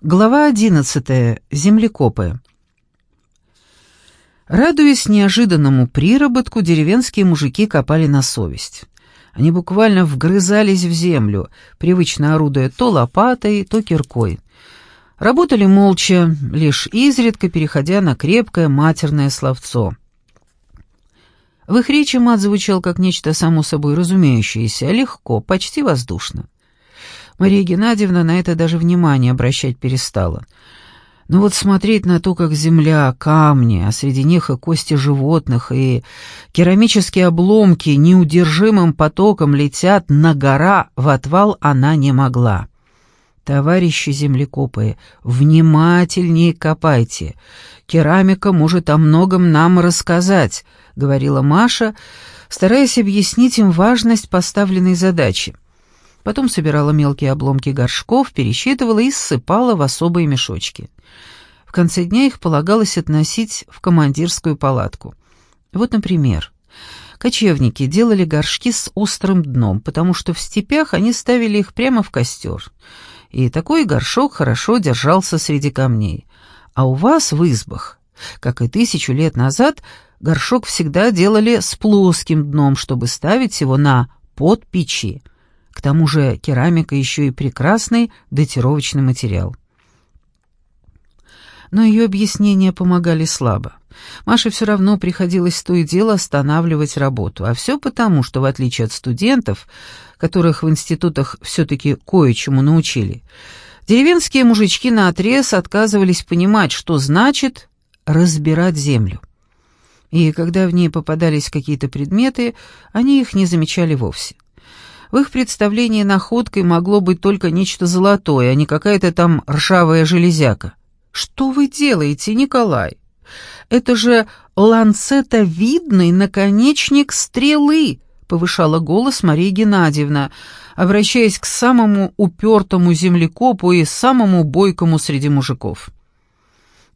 Глава одиннадцатая. Землекопы. Радуясь неожиданному приработку, деревенские мужики копали на совесть. Они буквально вгрызались в землю, привычно орудуя то лопатой, то киркой. Работали молча, лишь изредка переходя на крепкое матерное словцо. В их речи мат звучал как нечто само собой разумеющееся, легко, почти воздушно. Мария Геннадьевна на это даже внимание обращать перестала. Но вот смотреть на то, как земля, камни, а среди них и кости животных, и керамические обломки неудержимым потоком летят на гора в отвал она не могла. «Товарищи землекопы, внимательнее копайте. Керамика может о многом нам рассказать», — говорила Маша, стараясь объяснить им важность поставленной задачи. Потом собирала мелкие обломки горшков, пересчитывала и ссыпала в особые мешочки. В конце дня их полагалось относить в командирскую палатку. Вот, например, кочевники делали горшки с острым дном, потому что в степях они ставили их прямо в костер. И такой горшок хорошо держался среди камней. А у вас в избах, как и тысячу лет назад, горшок всегда делали с плоским дном, чтобы ставить его на под печи. К тому же керамика еще и прекрасный датировочный материал. Но ее объяснения помогали слабо. Маше все равно приходилось то и дело останавливать работу, а все потому, что, в отличие от студентов, которых в институтах все-таки кое-чему научили, деревенские мужички наотрез отказывались понимать, что значит разбирать землю. И когда в ней попадались какие-то предметы, они их не замечали вовсе. В их представлении находкой могло быть только нечто золотое, а не какая-то там ржавая железяка. «Что вы делаете, Николай? Это же ланцетовидный наконечник стрелы!» — повышала голос Мария Геннадьевна, обращаясь к самому упертому землекопу и самому бойкому среди мужиков.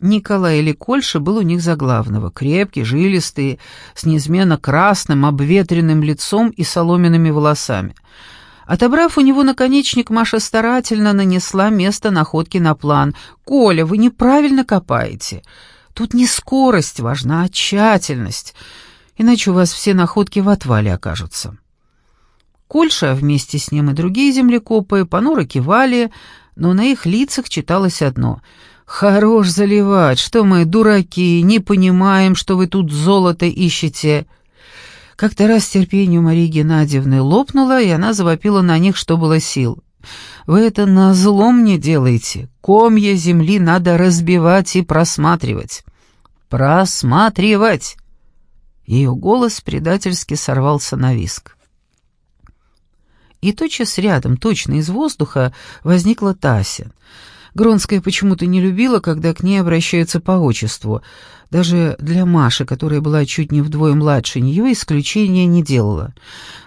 Николай или Кольша был у них за главного, крепкий, жилистый, с неизменно красным, обветренным лицом и соломенными волосами. Отобрав у него наконечник, Маша старательно нанесла место находки на план. «Коля, вы неправильно копаете. Тут не скорость важна, а тщательность, иначе у вас все находки в отвале окажутся». Кольша, вместе с ним и другие землекопы, понуро кивали, но на их лицах читалось одно — «Хорош заливать, что мы, дураки, не понимаем, что вы тут золото ищете». Как-то раз терпение у Марии Геннадьевны лопнуло, и она завопила на них, что было сил. «Вы это назло мне делаете. Комья земли надо разбивать и просматривать». «Просматривать!» Ее голос предательски сорвался на виск. И тотчас рядом, точно из воздуха, возникла Тася — Гронская почему-то не любила, когда к ней обращаются по отчеству. Даже для Маши, которая была чуть не вдвое младше нее, исключения не делала.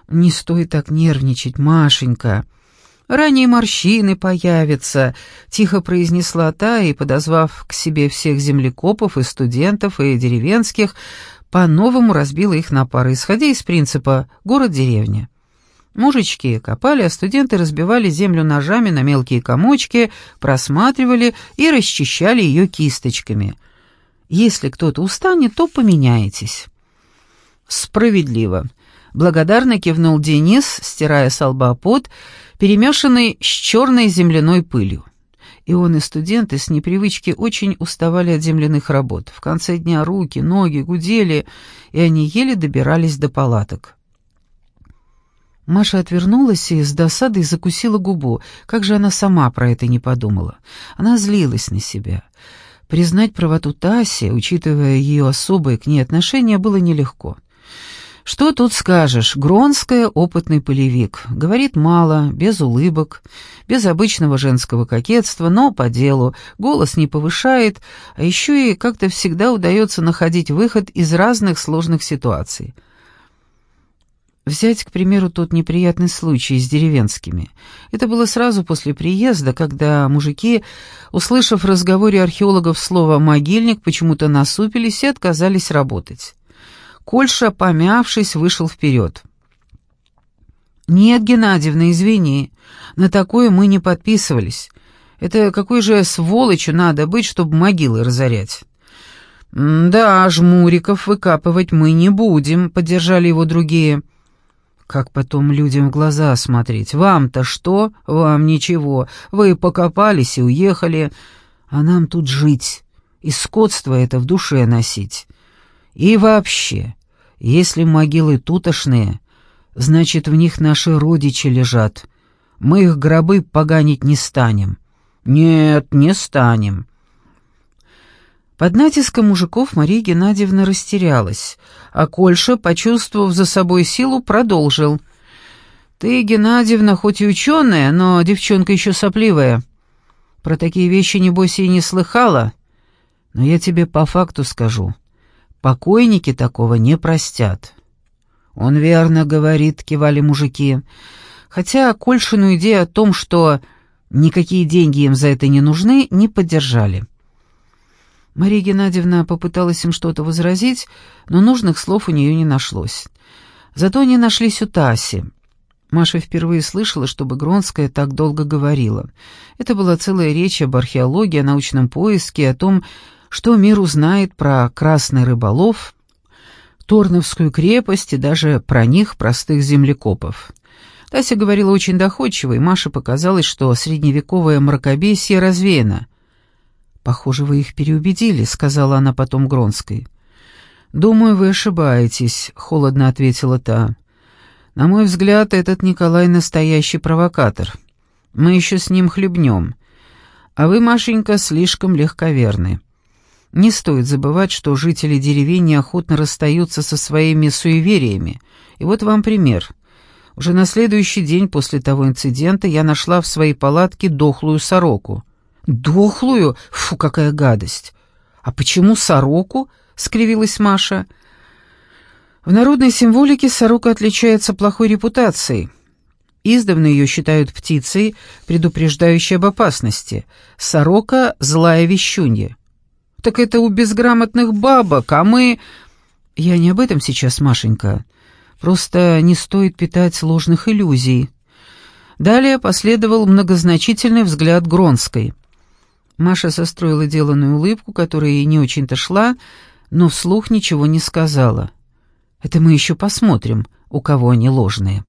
«Не стоит так нервничать, Машенька». «Ранее морщины появятся», — тихо произнесла та и, подозвав к себе всех землекопов и студентов, и деревенских, по-новому разбила их на пары, исходя из принципа «город-деревня». Мужички копали, а студенты разбивали землю ножами на мелкие комочки, просматривали и расчищали ее кисточками. Если кто-то устанет, то поменяетесь. Справедливо. Благодарно кивнул Денис, стирая с лба пот, перемешанный с черной земляной пылью. И он, и студенты с непривычки очень уставали от земляных работ. В конце дня руки, ноги гудели, и они еле добирались до палаток. Маша отвернулась и с досадой закусила губу. Как же она сама про это не подумала? Она злилась на себя. Признать правоту Таси, учитывая ее особое к ней отношение, было нелегко. Что тут скажешь, Гронская — опытный полевик. Говорит мало, без улыбок, без обычного женского кокетства, но по делу, голос не повышает, а еще и как-то всегда удается находить выход из разных сложных ситуаций. Взять, к примеру, тот неприятный случай с деревенскими. Это было сразу после приезда, когда мужики, услышав в разговоре археологов слово «могильник», почему-то насупились и отказались работать. Кольша, помявшись, вышел вперед. «Нет, Геннадьевна, извини, на такое мы не подписывались. Это какой же сволочью надо быть, чтобы могилы разорять?» «Да, жмуриков выкапывать мы не будем», — поддержали его другие. «Как потом людям в глаза смотреть? Вам-то что? Вам ничего. Вы покопались и уехали, а нам тут жить, и скотство это в душе носить. И вообще, если могилы тутошные, значит, в них наши родичи лежат. Мы их гробы поганить не станем». «Нет, не станем». Под натиском мужиков Мария Геннадьевна растерялась, а Кольша, почувствовав за собой силу, продолжил. «Ты, Геннадьевна, хоть и ученая, но девчонка еще сопливая. Про такие вещи, небось, и не слыхала. Но я тебе по факту скажу. Покойники такого не простят». «Он верно говорит», — кивали мужики. Хотя Кольшину идею о том, что никакие деньги им за это не нужны, не поддержали. Мария Геннадьевна попыталась им что-то возразить, но нужных слов у нее не нашлось. Зато они нашлись у Таси. Маша впервые слышала, чтобы Гронская так долго говорила. Это была целая речь об археологии, о научном поиске, о том, что мир узнает про красный рыболов, Торновскую крепость и даже про них, простых землекопов. Тася говорила очень доходчиво, и Маше показалось, что средневековое мракобесие развеяно — «Похоже, вы их переубедили», — сказала она потом Гронской. «Думаю, вы ошибаетесь», — холодно ответила та. «На мой взгляд, этот Николай настоящий провокатор. Мы еще с ним хлебнем. А вы, Машенька, слишком легковерны. Не стоит забывать, что жители деревень неохотно расстаются со своими суевериями. И вот вам пример. Уже на следующий день после того инцидента я нашла в своей палатке дохлую сороку». «Дохлую? Фу, какая гадость!» «А почему сороку?» — скривилась Маша. «В народной символике сорока отличается плохой репутацией. Издавна ее считают птицей, предупреждающей об опасности. Сорока — злая вещунья». «Так это у безграмотных бабок, а мы...» «Я не об этом сейчас, Машенька. Просто не стоит питать ложных иллюзий». Далее последовал многозначительный взгляд Гронской — Маша состроила деланную улыбку, которая ей не очень-то шла, но вслух ничего не сказала. «Это мы еще посмотрим, у кого они ложные».